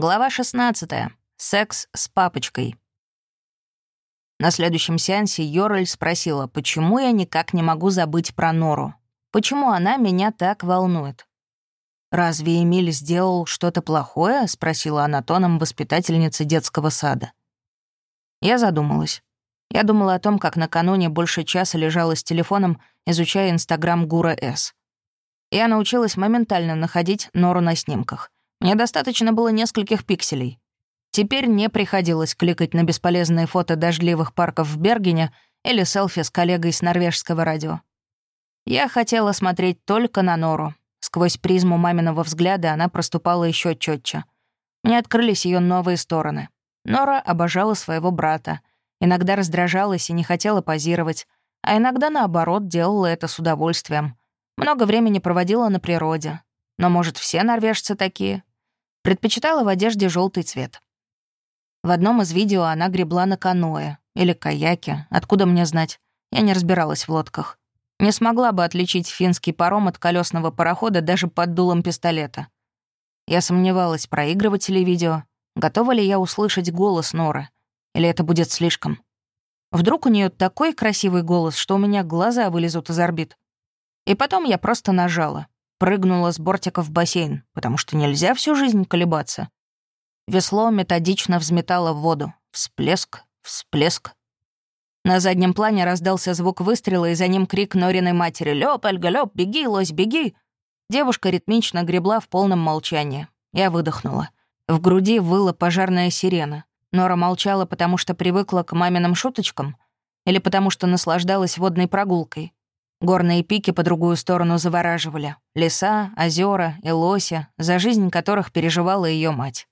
Глава 16. Секс с папочкой. На следующем сеансе Йорль спросила, почему я никак не могу забыть про Нору. Почему она меня так волнует? «Разве Эмиль сделал что-то плохое?» — спросила она тоном воспитательницы детского сада. Я задумалась. Я думала о том, как накануне больше часа лежала с телефоном, изучая Инстаграм Гура С. Я научилась моментально находить Нору на снимках — мне достаточно было нескольких пикселей. Теперь не приходилось кликать на бесполезные фото дождливых парков в Бергене или селфи с коллегой с норвежского радио. Я хотела смотреть только на Нору. Сквозь призму маминого взгляда она проступала еще четче. Мне открылись ее новые стороны. Нора обожала своего брата, иногда раздражалась и не хотела позировать, а иногда, наоборот, делала это с удовольствием. Много времени проводила на природе. Но, может, все норвежцы такие? Предпочитала в одежде желтый цвет. В одном из видео она гребла на каноэ или каяке, откуда мне знать. Я не разбиралась в лодках. Не смогла бы отличить финский паром от колесного парохода даже под дулом пистолета. Я сомневалась, проигрывать ли видео, готова ли я услышать голос Норы, или это будет слишком. Вдруг у нее такой красивый голос, что у меня глаза вылезут из орбит. И потом я просто нажала прыгнула с бортика в бассейн, потому что нельзя всю жизнь колебаться. Весло методично взметало в воду. Всплеск, всплеск. На заднем плане раздался звук выстрела, и за ним крик Нориной матери «Лёп, Ольга, лёп, беги, лось, беги!» Девушка ритмично гребла в полном молчании. Я выдохнула. В груди выла пожарная сирена. Нора молчала, потому что привыкла к маминым шуточкам или потому что наслаждалась водной прогулкой. Горные пики по другую сторону завораживали. Леса, озера и лоси, за жизнь которых переживала ее мать.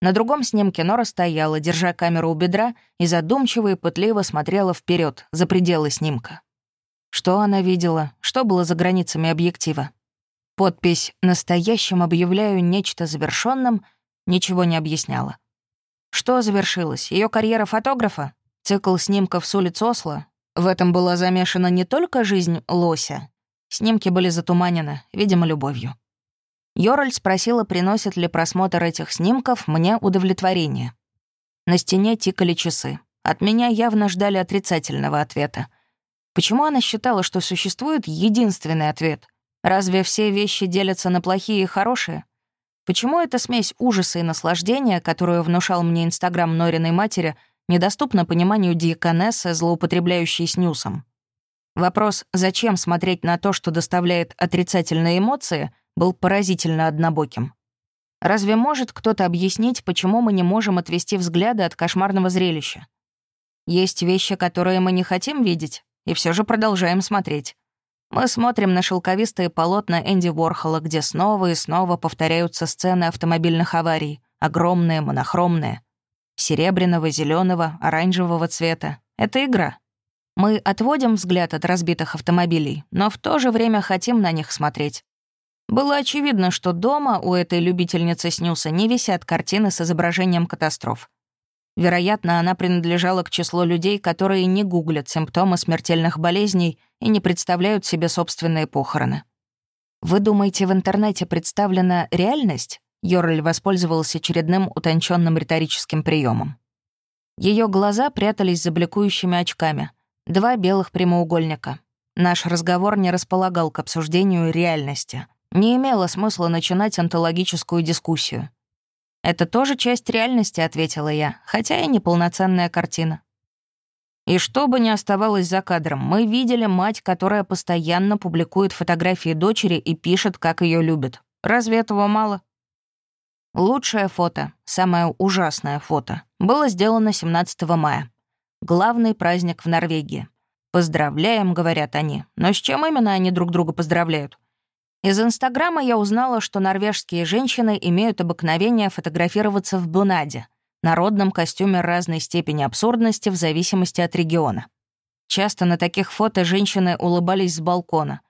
На другом снимке Нора стояла, держа камеру у бедра, и задумчиво и пытливо смотрела вперед, за пределы снимка. Что она видела, что было за границами объектива? Подпись «Настоящим объявляю нечто завершенным» ничего не объясняла. Что завершилось? Ее карьера фотографа? Цикл снимков с улиц Осло? В этом была замешана не только жизнь лося. Снимки были затуманены, видимо, любовью. Йораль спросила, приносит ли просмотр этих снимков мне удовлетворение. На стене тикали часы. От меня явно ждали отрицательного ответа. Почему она считала, что существует единственный ответ? Разве все вещи делятся на плохие и хорошие? Почему эта смесь ужаса и наслаждения, которую внушал мне Инстаграм Нориной матери, недоступно пониманию диаконессы, злоупотребляющей снюсом. Вопрос, зачем смотреть на то, что доставляет отрицательные эмоции, был поразительно однобоким. Разве может кто-то объяснить, почему мы не можем отвести взгляды от кошмарного зрелища? Есть вещи, которые мы не хотим видеть, и все же продолжаем смотреть. Мы смотрим на шелковистые полотна Энди Ворхола, где снова и снова повторяются сцены автомобильных аварий, огромные, монохромные серебряного, зеленого, оранжевого цвета. Это игра. Мы отводим взгляд от разбитых автомобилей, но в то же время хотим на них смотреть. Было очевидно, что дома у этой любительницы снюса не висят картины с изображением катастроф. Вероятно, она принадлежала к числу людей, которые не гуглят симптомы смертельных болезней и не представляют себе собственные похороны. Вы думаете, в интернете представлена реальность? Йорль воспользовался очередным утонченным риторическим приемом. Ее глаза прятались за бликующими очками. Два белых прямоугольника. Наш разговор не располагал к обсуждению реальности. Не имело смысла начинать онтологическую дискуссию. «Это тоже часть реальности», — ответила я, хотя и неполноценная картина. И что бы ни оставалось за кадром, мы видели мать, которая постоянно публикует фотографии дочери и пишет, как ее любит. Разве этого мало? Лучшее фото, самое ужасное фото, было сделано 17 мая. Главный праздник в Норвегии. «Поздравляем», — говорят они. Но с чем именно они друг друга поздравляют? Из Инстаграма я узнала, что норвежские женщины имеют обыкновение фотографироваться в бунаде, народном костюме разной степени абсурдности в зависимости от региона. Часто на таких фото женщины улыбались с балкона.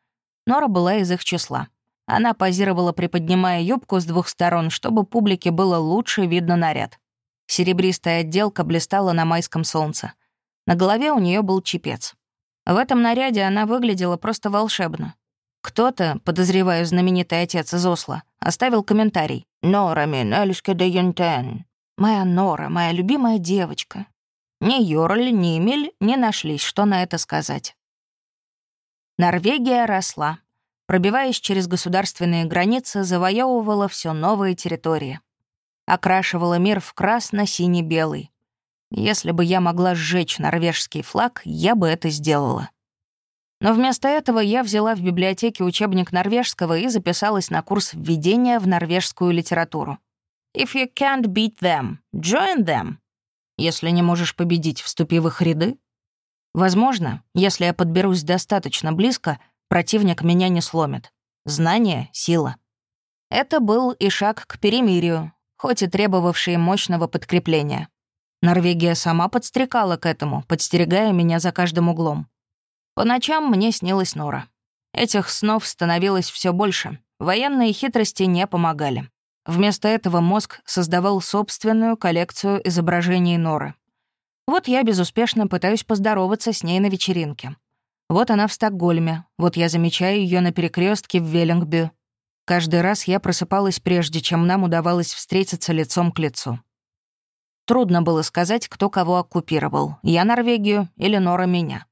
Нора была из их числа. Она позировала, приподнимая юбку с двух сторон, чтобы публике было лучше видно наряд. Серебристая отделка блистала на майском солнце. На голове у нее был чепец. В этом наряде она выглядела просто волшебно. Кто-то, подозреваю знаменитый отец из Осло, оставил комментарий. «Нора мин эльске де янтен». «Моя Нора, моя любимая девочка». Ни Йорль, ни Эмиль не нашлись, что на это сказать. Норвегия росла. Пробиваясь через государственные границы, завоевывала все новые территории. Окрашивала мир в красно-синий-белый. Если бы я могла сжечь норвежский флаг, я бы это сделала. Но вместо этого я взяла в библиотеке учебник норвежского и записалась на курс введения в норвежскую литературу. «If you can't beat them, join them». Если не можешь победить, вступи в их ряды. Возможно, если я подберусь достаточно близко, противник меня не сломит. Знание — сила. Это был и шаг к перемирию, хоть и требовавший мощного подкрепления. Норвегия сама подстрекала к этому, подстерегая меня за каждым углом. По ночам мне снилась Нора. Этих снов становилось все больше. Военные хитрости не помогали. Вместо этого мозг создавал собственную коллекцию изображений Норы. Вот я безуспешно пытаюсь поздороваться с ней на вечеринке. Вот она в Стокгольме, вот я замечаю ее на перекрестке в Веллингбю. Каждый раз я просыпалась прежде, чем нам удавалось встретиться лицом к лицу. Трудно было сказать, кто кого оккупировал, я Норвегию или Нора меня.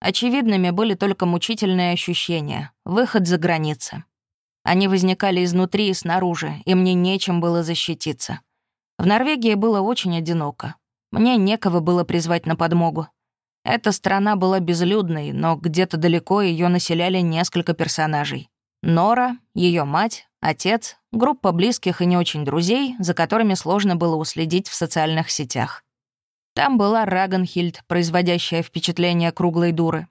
Очевидными были только мучительные ощущения, выход за границы. Они возникали изнутри и снаружи, и мне нечем было защититься. В Норвегии было очень одиноко. Мне некого было призвать на подмогу. Эта страна была безлюдной, но где-то далеко ее населяли несколько персонажей. Нора, ее мать, отец, группа близких и не очень друзей, за которыми сложно было уследить в социальных сетях. Там была Рагенхильд, производящая впечатление круглой дуры.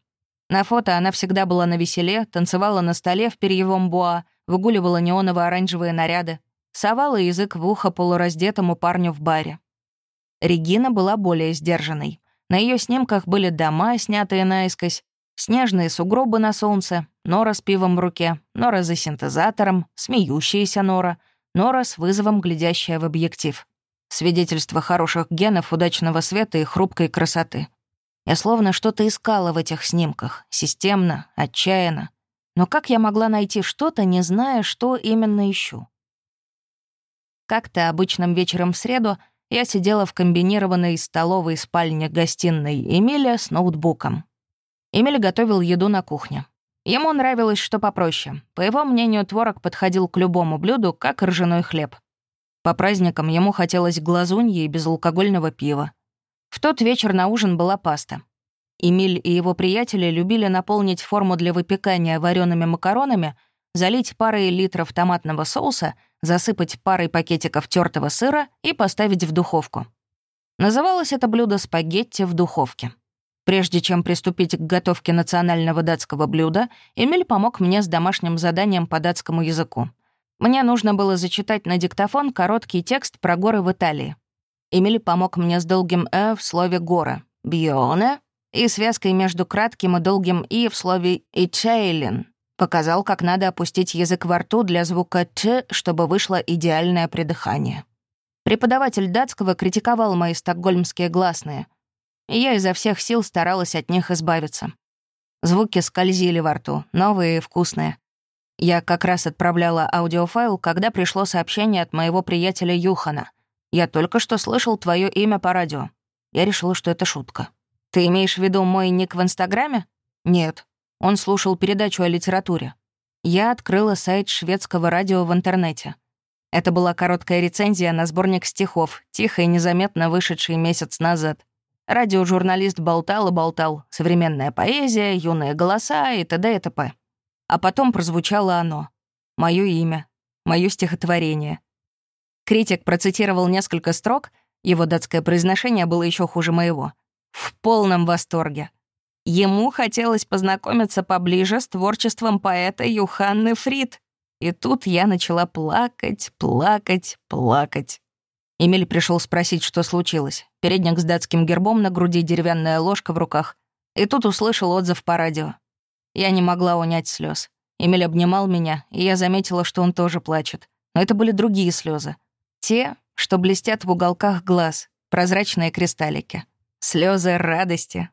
На фото она всегда была на веселе, танцевала на столе в перьевом буа, выгуливала неоново-оранжевые наряды, совала язык в ухо полураздетому парню в баре. Регина была более сдержанной. На ее снимках были дома, снятые наискось, снежные сугробы на солнце, нора с пивом в руке, нора за синтезатором, смеющаяся нора, нора с вызовом, глядящая в объектив. Свидетельство хороших генов, удачного света и хрупкой красоты. Я словно что-то искала в этих снимках, системно, отчаянно. Но как я могла найти что-то, не зная, что именно ищу? Как-то обычным вечером в среду я сидела в комбинированной столовой спальне-гостиной Эмиля с ноутбуком. Эмиль готовил еду на кухне. Ему нравилось что попроще. По его мнению, творог подходил к любому блюду, как ржаной хлеб. По праздникам ему хотелось глазуньи и безалкогольного пива. В тот вечер на ужин была паста. Эмиль и его приятели любили наполнить форму для выпекания вареными макаронами, залить парой литров томатного соуса, засыпать парой пакетиков тертого сыра и поставить в духовку. Называлось это блюдо «спагетти в духовке». Прежде чем приступить к готовке национального датского блюда, Эмиль помог мне с домашним заданием по датскому языку — мне нужно было зачитать на диктофон короткий текст про горы в Италии. Эмили помог мне с долгим «э» в слове «гора» — «бионе» и связкой между кратким и долгим «и» в слове «ичейлин». Показал, как надо опустить язык во рту для звука «ч», чтобы вышло идеальное придыхание. Преподаватель датского критиковал мои стокгольмские гласные, и я изо всех сил старалась от них избавиться. Звуки скользили во рту, новые и вкусные. Я как раз отправляла аудиофайл, когда пришло сообщение от моего приятеля Юхана. «Я только что слышал твое имя по радио». Я решила, что это шутка. «Ты имеешь в виду мой ник в Инстаграме?» «Нет». Он слушал передачу о литературе. Я открыла сайт шведского радио в интернете. Это была короткая рецензия на сборник стихов, тихо и незаметно вышедший месяц назад. Радиожурналист болтал и болтал. Современная поэзия, юные голоса и т.д. и т.п. А потом прозвучало оно. Моё имя. Моё стихотворение. Критик процитировал несколько строк, его датское произношение было еще хуже моего. В полном восторге. Ему хотелось познакомиться поближе с творчеством поэта Юханны Фрид. И тут я начала плакать, плакать, плакать. Эмиль пришел спросить, что случилось. Передник с датским гербом на груди, деревянная ложка в руках. И тут услышал отзыв по радио. Я не могла унять слез. Эмиль обнимал меня, и я заметила, что он тоже плачет. Но это были другие слезы. Те, что блестят в уголках глаз, прозрачные кристаллики. Слезы радости,